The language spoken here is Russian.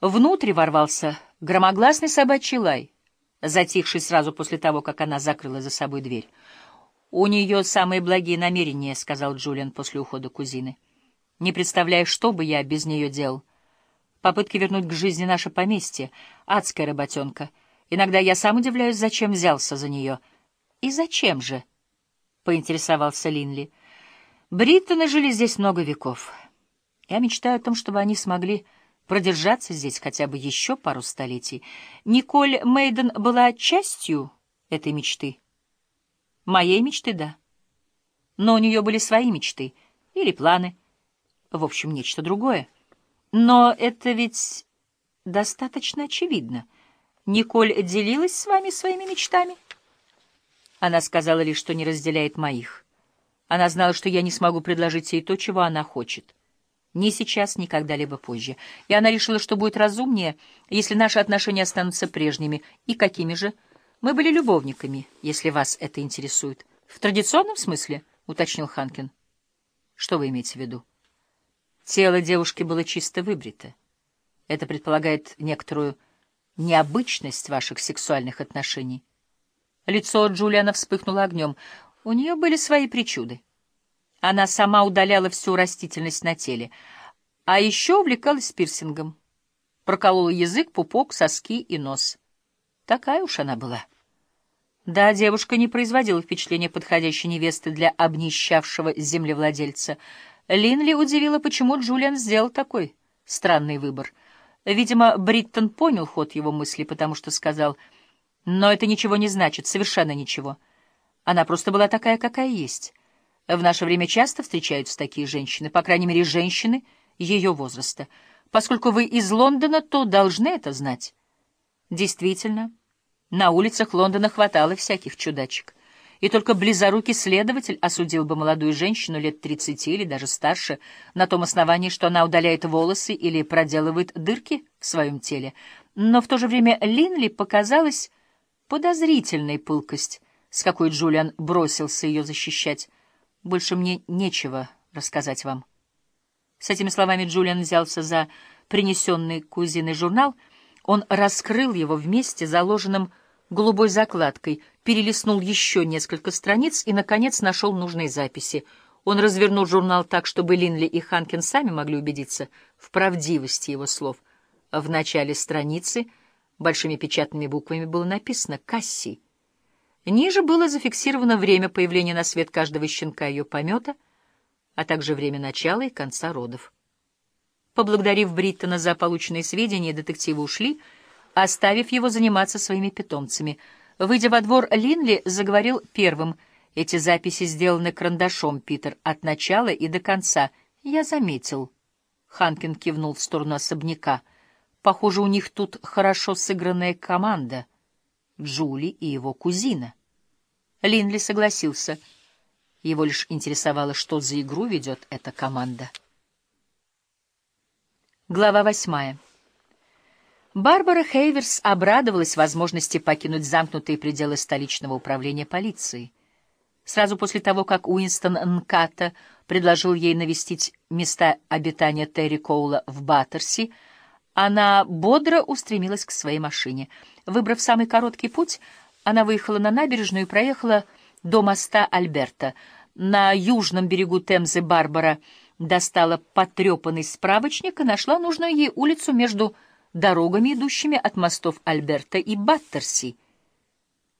Внутрь ворвался громогласный собачий лай, затихший сразу после того, как она закрыла за собой дверь. «У нее самые благие намерения», — сказал Джулиан после ухода кузины. «Не представляю, что бы я без нее делал. Попытки вернуть к жизни наше поместье — адская работенка. Иногда я сам удивляюсь, зачем взялся за нее». «И зачем же?» — поинтересовался Линли. «Бриттоны жили здесь много веков. Я мечтаю о том, чтобы они смогли продержаться здесь хотя бы еще пару столетий. Николь Мейден была частью этой мечты». Моей мечты — да. Но у нее были свои мечты или планы. В общем, нечто другое. Но это ведь достаточно очевидно. Николь делилась с вами своими мечтами? Она сказала лишь, что не разделяет моих. Она знала, что я не смогу предложить ей то, чего она хочет. Ни сейчас, ни когда-либо позже. И она решила, что будет разумнее, если наши отношения останутся прежними. И какими же? — мы были любовниками, если вас это интересует. В традиционном смысле, — уточнил Ханкин. Что вы имеете в виду? Тело девушки было чисто выбрито. Это предполагает некоторую необычность ваших сексуальных отношений. Лицо Джулиана вспыхнуло огнем. У нее были свои причуды. Она сама удаляла всю растительность на теле, а еще увлекалась пирсингом. Проколола язык, пупок, соски и нос. Такая уж она была. Да, девушка не производила впечатления подходящей невесты для обнищавшего землевладельца. Линли удивила, почему Джулиан сделал такой странный выбор. Видимо, Бриттон понял ход его мысли, потому что сказал, «Но это ничего не значит, совершенно ничего. Она просто была такая, какая есть. В наше время часто встречаются такие женщины, по крайней мере, женщины ее возраста. Поскольку вы из Лондона, то должны это знать». Действительно, на улицах Лондона хватало всяких чудачек, и только близорукий следователь осудил бы молодую женщину лет тридцати или даже старше на том основании, что она удаляет волосы или проделывает дырки в своем теле. Но в то же время Линли показалась подозрительной пылкость, с какой Джулиан бросился ее защищать. «Больше мне нечего рассказать вам». С этими словами Джулиан взялся за принесенный кузиной журнал — он раскрыл его вместе, заложенным голубой закладкой, перелистнул еще несколько страниц и, наконец, нашел нужные записи. Он развернул журнал так, чтобы Линли и Ханкин сами могли убедиться в правдивости его слов. В начале страницы большими печатными буквами было написано «Касси». Ниже было зафиксировано время появления на свет каждого щенка ее помета, а также время начала и конца родов. Поблагодарив Бриттона за полученные сведения, детективы ушли, оставив его заниматься своими питомцами. Выйдя во двор, Линли заговорил первым. «Эти записи сделаны карандашом, Питер, от начала и до конца. Я заметил». Ханкин кивнул в сторону особняка. «Похоже, у них тут хорошо сыгранная команда. Джули и его кузина». Линли согласился. Его лишь интересовало, что за игру ведет эта команда. Глава восьмая. Барбара Хейверс обрадовалась возможности покинуть замкнутые пределы столичного управления полиции. Сразу после того, как Уинстон Нката предложил ей навестить места обитания Терри Коула в Баттерси, она бодро устремилась к своей машине. Выбрав самый короткий путь, она выехала на набережную и проехала до моста Альберта. На южном берегу Темзы Барбара — достала потрепанный справочник и нашла нужную ей улицу между дорогами, идущими от мостов Альберта и Баттерси —